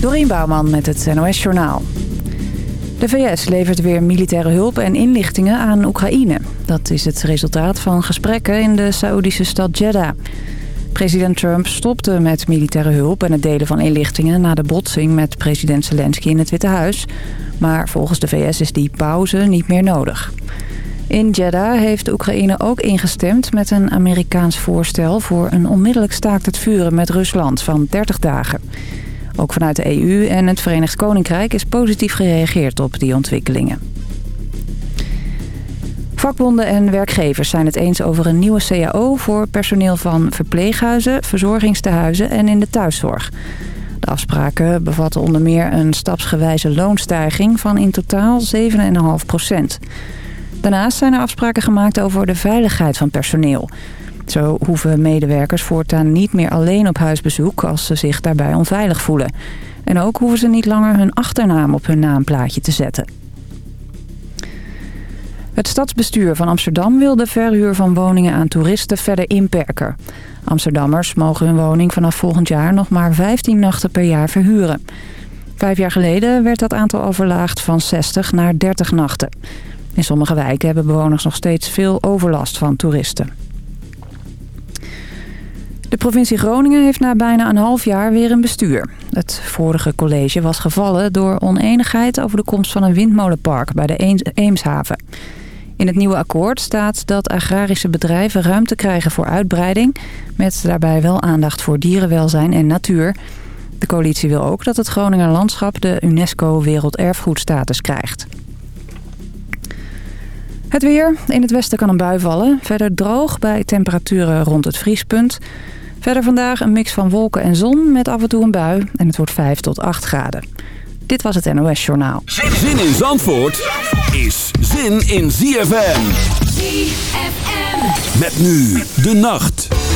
Dorien Bouwman met het NOS Journaal. De VS levert weer militaire hulp en inlichtingen aan Oekraïne. Dat is het resultaat van gesprekken in de Saoedische stad Jeddah. President Trump stopte met militaire hulp en het delen van inlichtingen... na de botsing met president Zelensky in het Witte Huis. Maar volgens de VS is die pauze niet meer nodig. In Jeddah heeft Oekraïne ook ingestemd met een Amerikaans voorstel... voor een onmiddellijk staakt het vuren met Rusland van 30 dagen. Ook vanuit de EU en het Verenigd Koninkrijk is positief gereageerd op die ontwikkelingen. Vakbonden en werkgevers zijn het eens over een nieuwe CAO... voor personeel van verpleeghuizen, verzorgingstehuizen en in de thuiszorg. De afspraken bevatten onder meer een stapsgewijze loonstijging van in totaal 7,5 procent. Daarnaast zijn er afspraken gemaakt over de veiligheid van personeel. Zo hoeven medewerkers voortaan niet meer alleen op huisbezoek als ze zich daarbij onveilig voelen. En ook hoeven ze niet langer hun achternaam op hun naamplaatje te zetten. Het stadsbestuur van Amsterdam wil de verhuur van woningen aan toeristen verder inperken. Amsterdammers mogen hun woning vanaf volgend jaar nog maar 15 nachten per jaar verhuren. Vijf jaar geleden werd dat aantal al verlaagd van 60 naar 30 nachten. In sommige wijken hebben bewoners nog steeds veel overlast van toeristen. De provincie Groningen heeft na bijna een half jaar weer een bestuur. Het vorige college was gevallen door oneenigheid over de komst van een windmolenpark bij de Eemshaven. In het nieuwe akkoord staat dat agrarische bedrijven ruimte krijgen voor uitbreiding... met daarbij wel aandacht voor dierenwelzijn en natuur. De coalitie wil ook dat het Groninger landschap de UNESCO Werelderfgoedstatus krijgt. Het weer. In het westen kan een bui vallen. Verder droog bij temperaturen rond het vriespunt. Verder vandaag een mix van wolken en zon met af en toe een bui. En het wordt 5 tot 8 graden. Dit was het NOS Journaal. Zin in Zandvoort is zin in ZFM. ZFM. Met nu de nacht.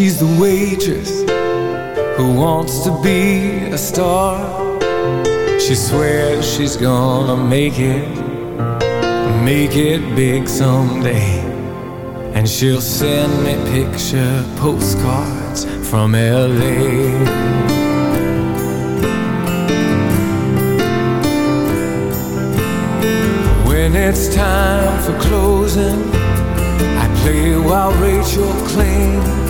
She's the waitress who wants to be a star. She swears she's gonna make it, make it big someday. And she'll send me picture postcards from LA. When it's time for closing, I play while Rachel cleans.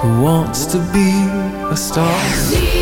who wants to be a star.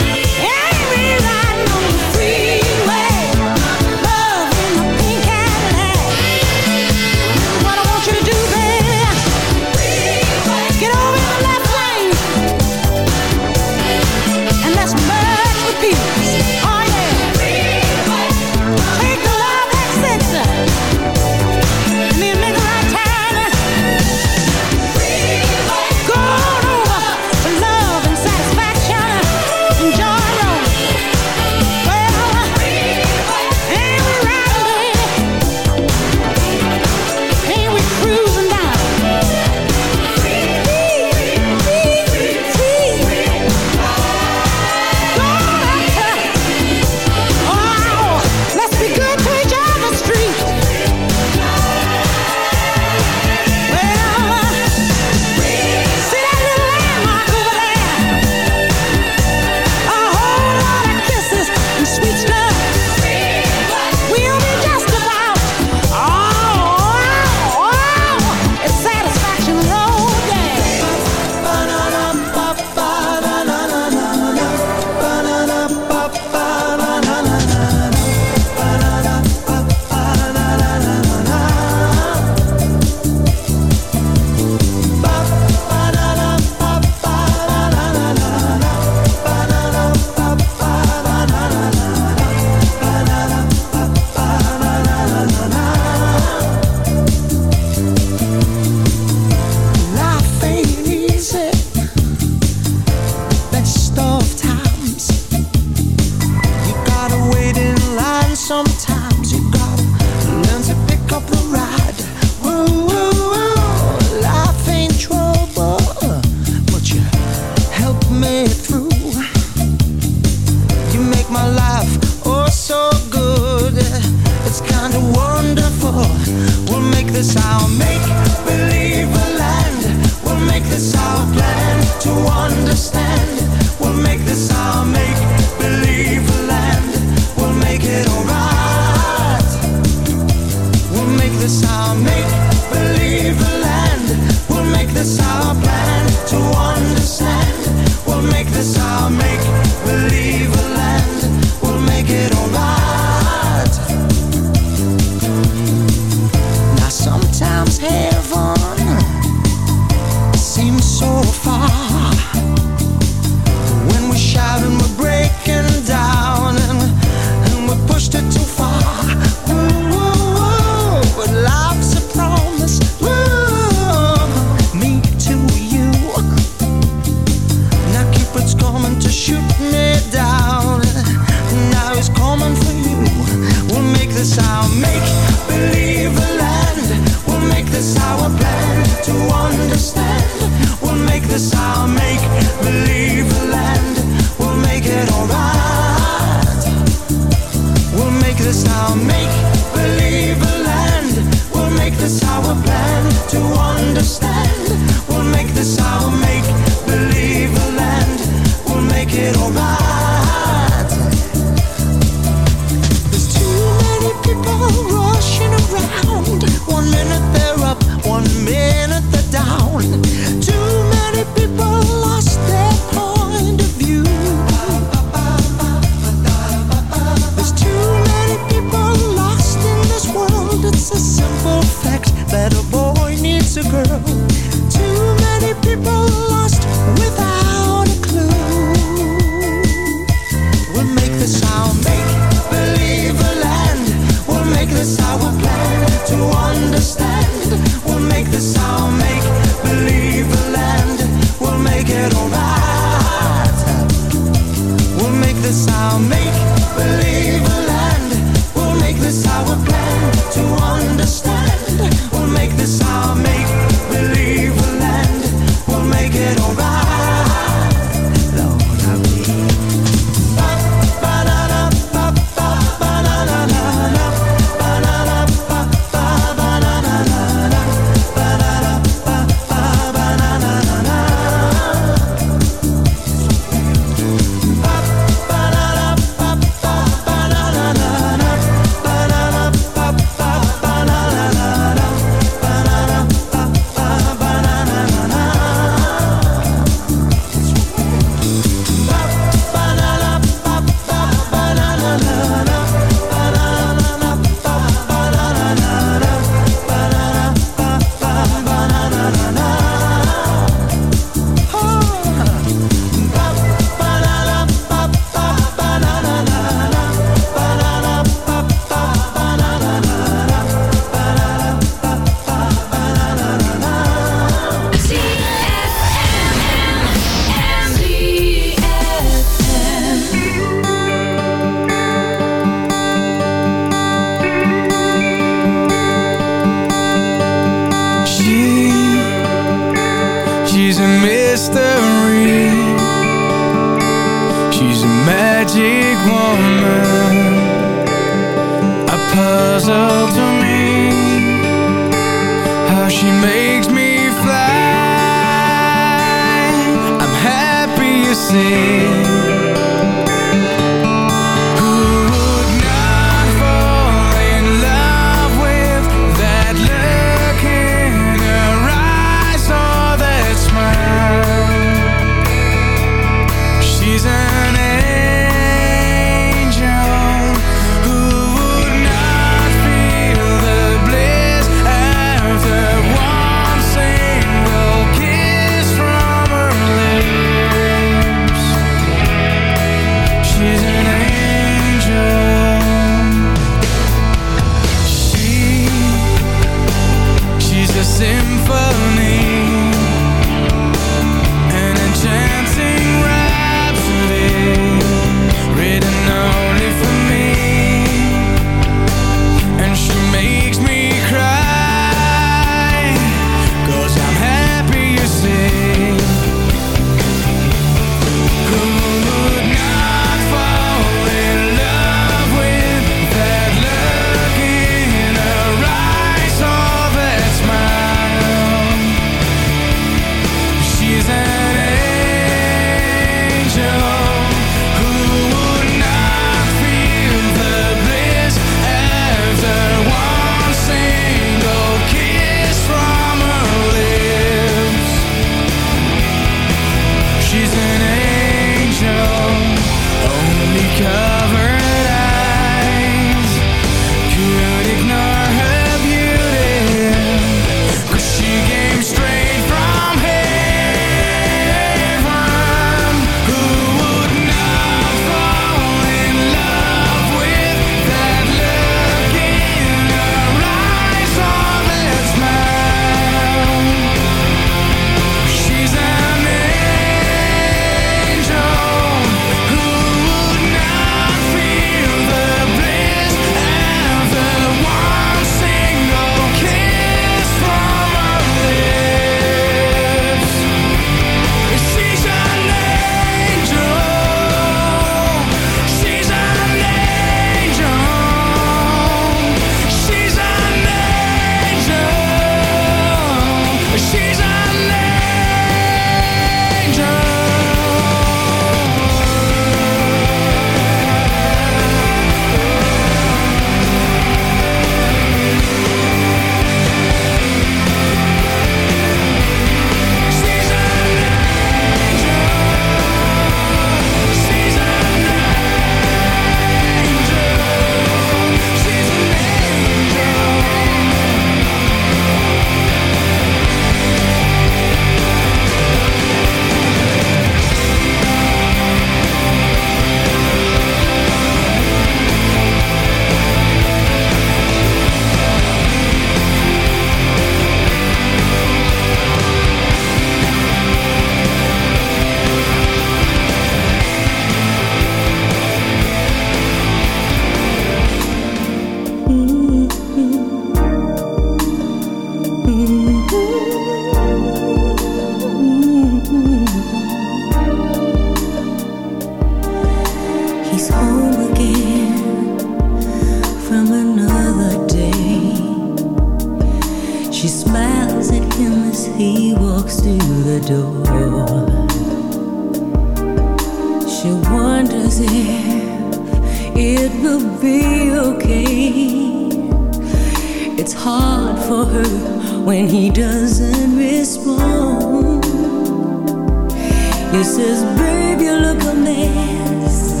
He says, babe, you look a mess.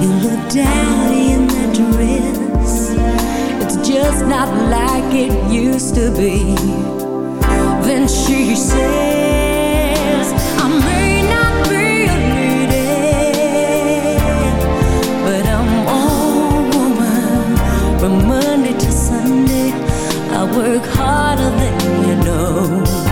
You look daddy in that dress. It's just not like it used to be. Then she says, I may not be a lady, but I'm woman. From Monday to Sunday, I work harder than you know.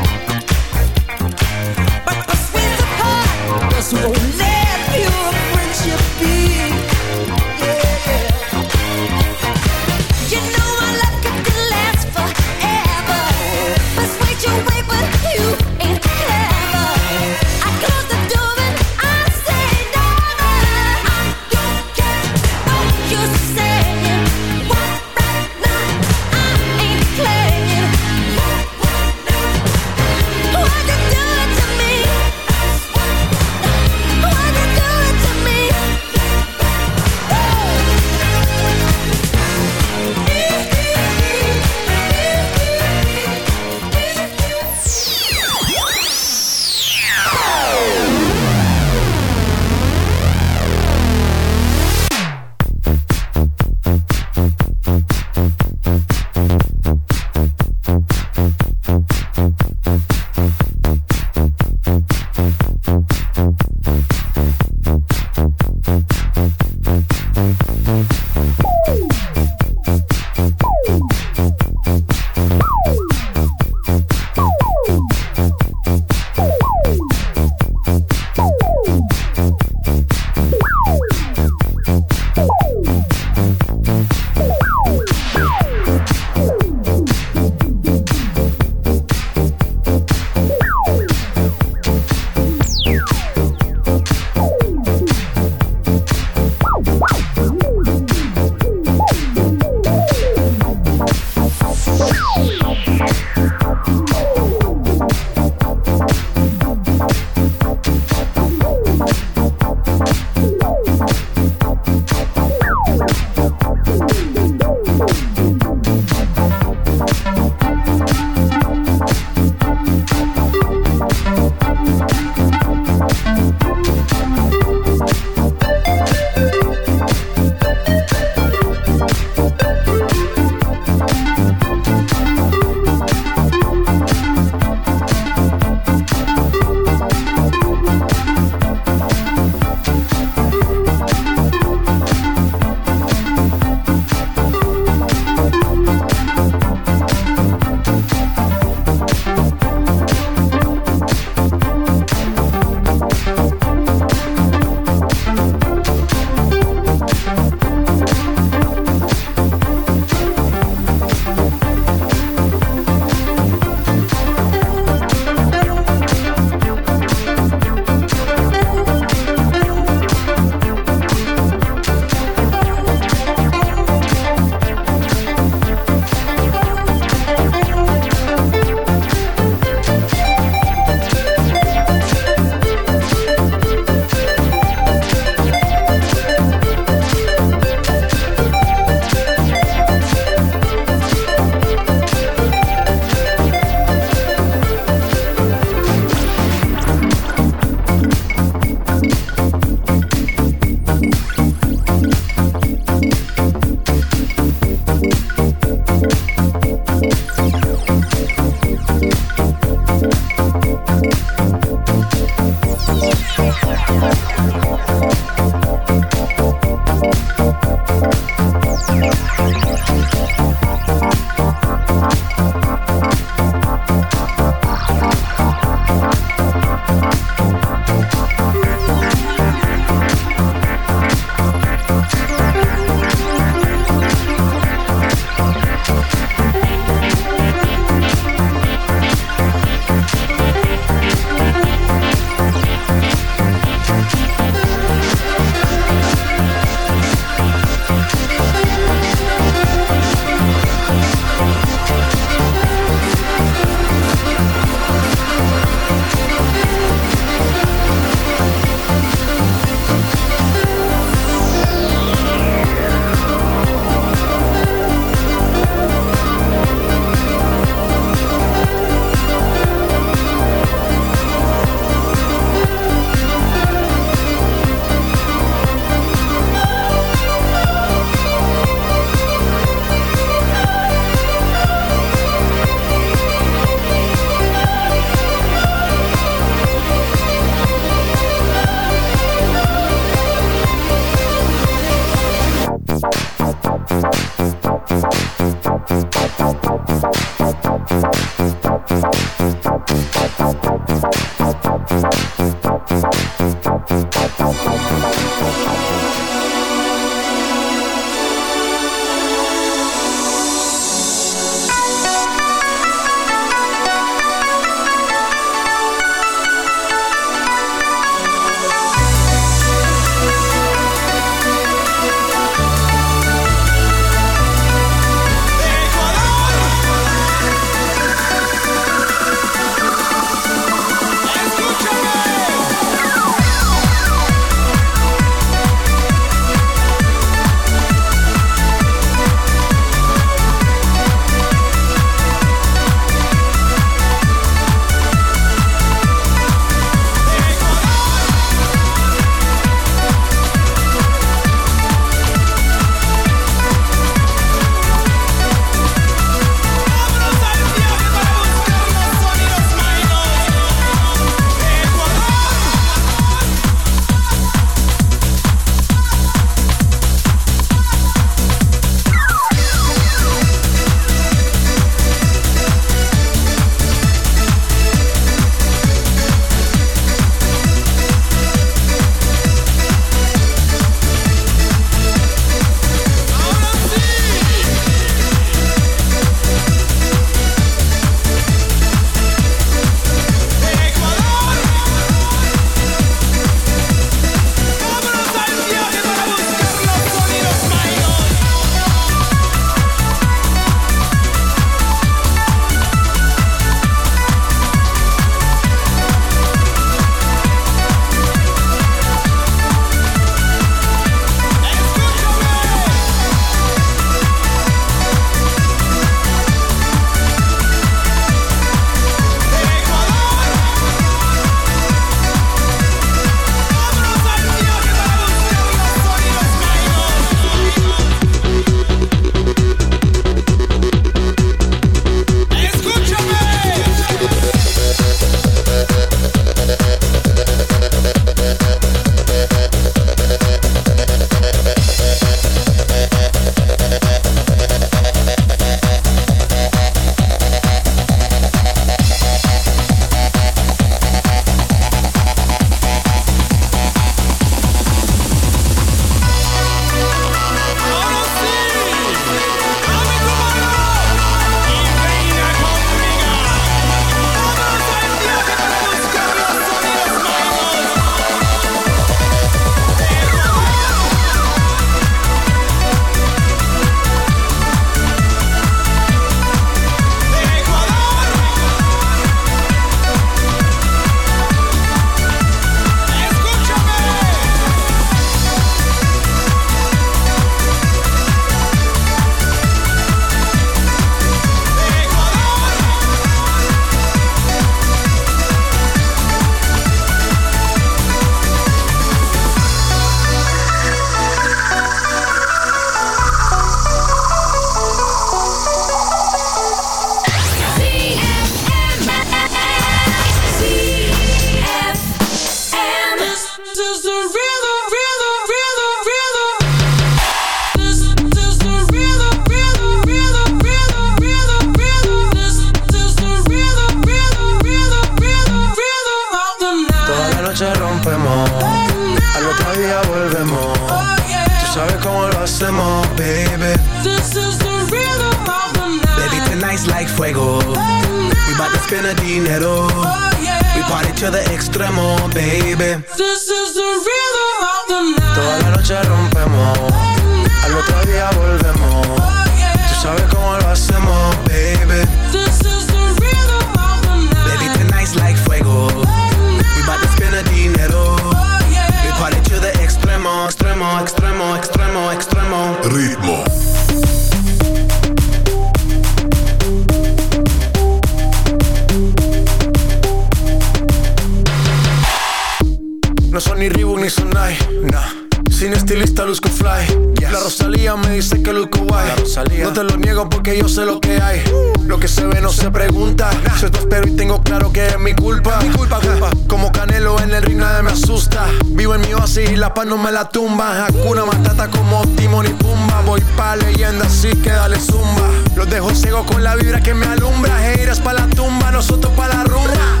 alumbra. Heiras pa' la tumba, nosotros pa' la rumba.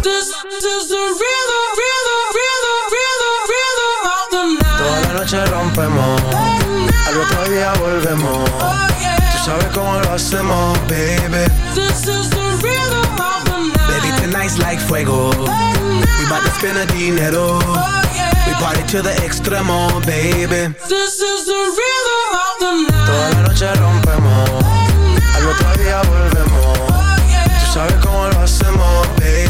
Toda la noche rompemos. Al otro día volvemos. Tú sabes cómo lo hacemos, baby. Baby, tonight's like fuego. We bout to spend a dinero. We party to the extremo, baby. This is the rhythm of the night. Toda la noche rompemos. Al otro día volvemos. Baby.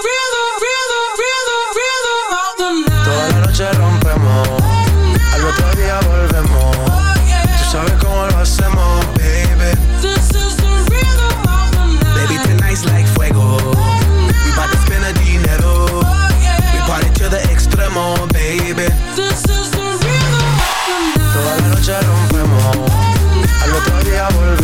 Rompemos, al otro día volvemos.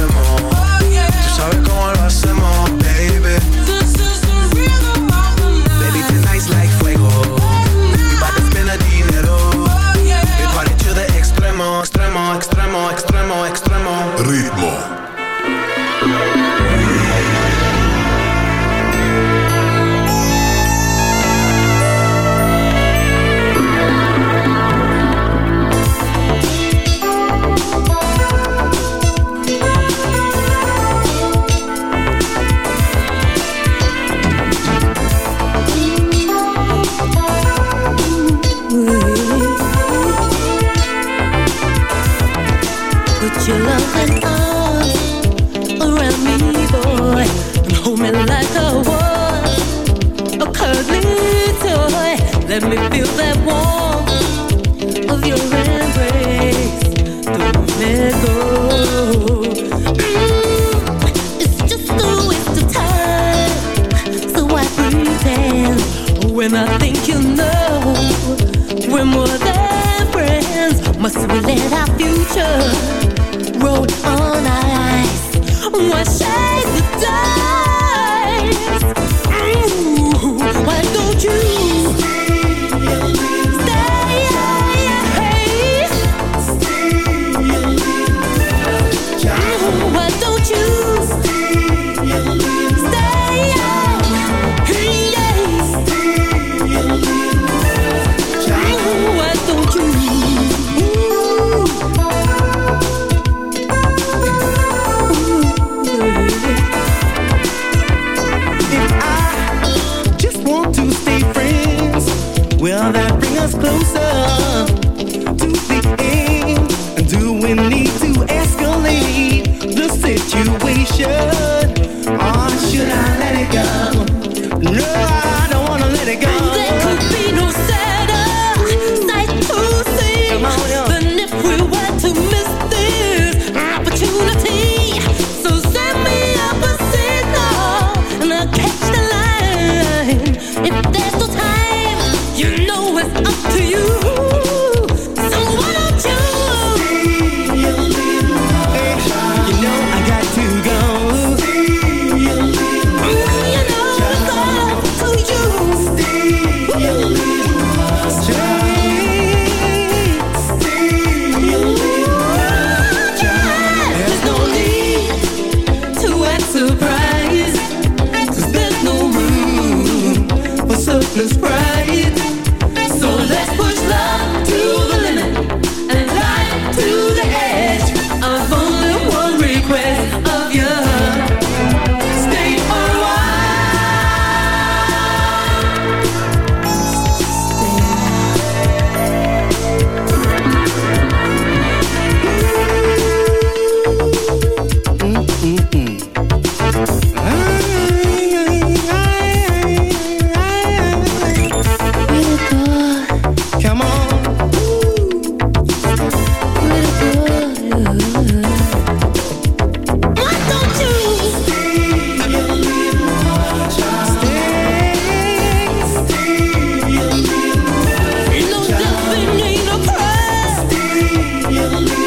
Hallelujah.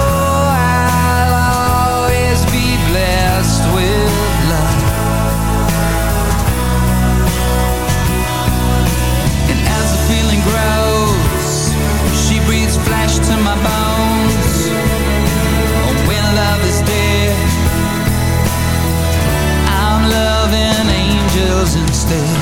something